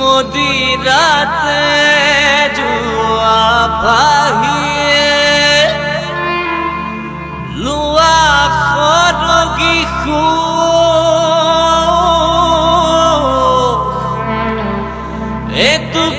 মদিরাতে জুয়া ভাহিয়ে লুয়া খরগি খু এ তু